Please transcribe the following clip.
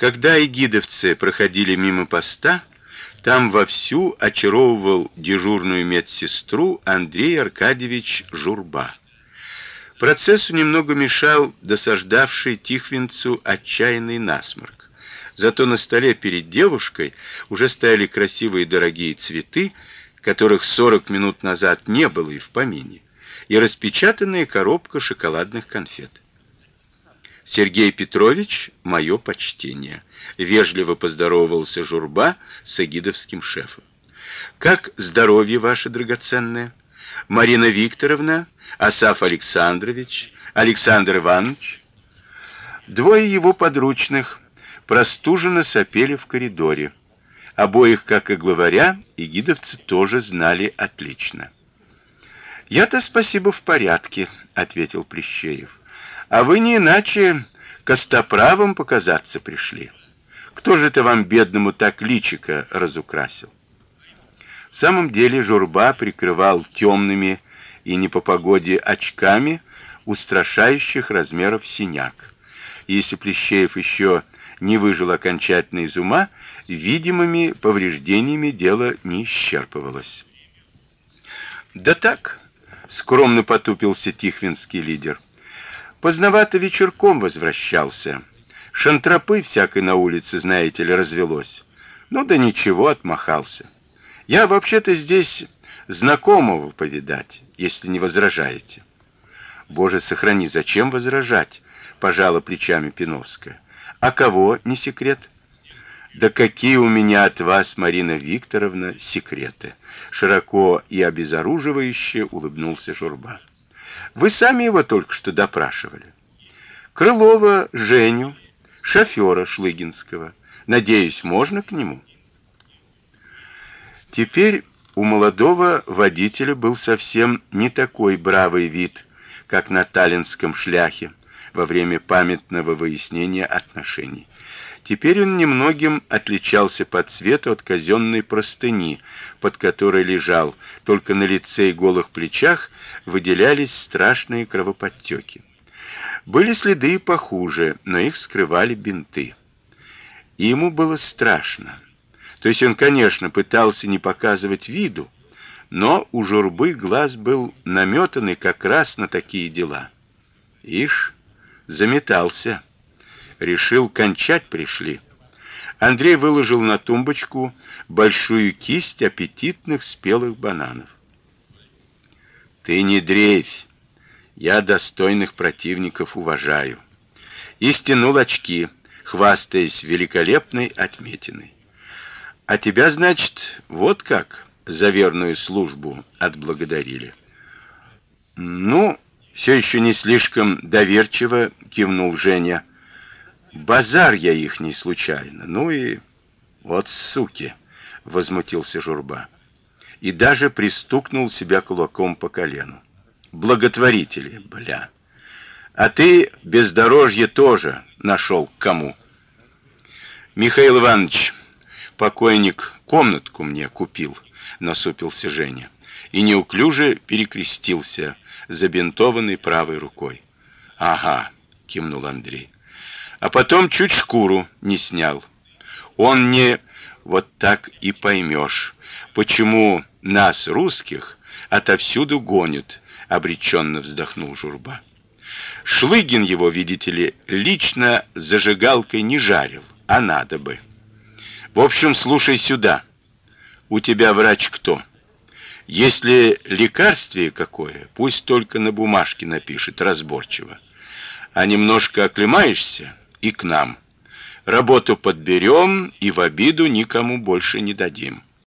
Когда эгидовцы проходили мимо поста, там вовсю очаровывал дежурную медсестру Андрей Аркадьевич Журба. Процессу немного мешал досаждавший Тихвинцу отчаянный насморк. Зато на столе перед девушкой уже стояли красивые дорогие цветы, которых 40 минут назад не было и в помине, и распечатанная коробка шоколадных конфет. Сергей Петрович, мое почтение, вежливо поздоровался Журба с агидовским шефом. Как здоровье ваше драгоценное? Марина Викторовна, Асаф Александрович, Александр Иванович. Двое его подручных простуженно сопели в коридоре. Обоих, как и главаря, игидовцы тоже знали отлично. Я-то спасибо в порядке, ответил Плещеев. А вы не иначе костоправом показаться пришли. Кто же это вам бедному так личико разукрасил? В самом деле Журба прикрывал темными и не по погоде очками устрашающих размеров синяк. Если Плещеев еще не выжил окончательно из ума, видимыми повреждениями дело не исчерпывалось. Да так, скромно потупился Тихвинский лидер. Поздновато вечерком возвращался. Шантропы всякой на улице, знаете ли, развелось. Ну да ничего, отмахался. Я вообще-то здесь знакомого повидать, если не возражаете. Боже, сохрани, зачем возражать? пожала плечами Пиновская. А кого, не секрет? Да какие у меня от вас, Марина Викторовна, секреты, широко и обезоруживающе улыбнулся Журба. Вы сами его только что допрашивали. Крылова Женю, шофера Шлыгинского. Надеюсь, можно к нему. Теперь у молодого водителя был совсем не такой бравый вид, как на таллинском шляхе во время памятного выяснения отношений. Теперь он немногим отличался по цвету от казенной простыни, под которой лежал, только на лице и голых плечах выделялись страшные кровоподтеки. Были следы и похуже, но их скрывали бинты. И ему было страшно. То есть он, конечно, пытался не показывать виду, но у журбы глаз был наметанный как раз на такие дела. Ишь, заметался решил кончать пришли. Андрей выложил на тумбочку большую кисть аппетитных спелых бананов. Ты не дрейфь. Я достойных противников уважаю. И стянул очки, хвастаясь великолепной отметиной. А тебя, значит, вот как за верную службу отблагодарили. Ну, все еще не слишком доверчиво кивнул Женя. Базар я их не случайно. Ну и вот суки, возмутился Журба. И даже пристукнул себя кулаком по колену. Благотворители, бля. А ты бездорожье тоже нашел к кому? Михаил Иванович, покойник комнатку мне купил, насупился Женя и неуклюже перекрестился забинтованной правой рукой. Ага, кивнул Андрей а потом чуть шкуру не снял. Он не вот так и поймешь, почему нас русских отовсюду гонят, обреченно вздохнул Журба. Шлыгин его, видите ли, лично зажигалкой не жарил, а надо бы. В общем, слушай сюда. У тебя врач кто? Если лекарствие какое, пусть только на бумажке напишет разборчиво. А немножко оклемаешься, и к нам. Работу подберем и в обиду никому больше не дадим.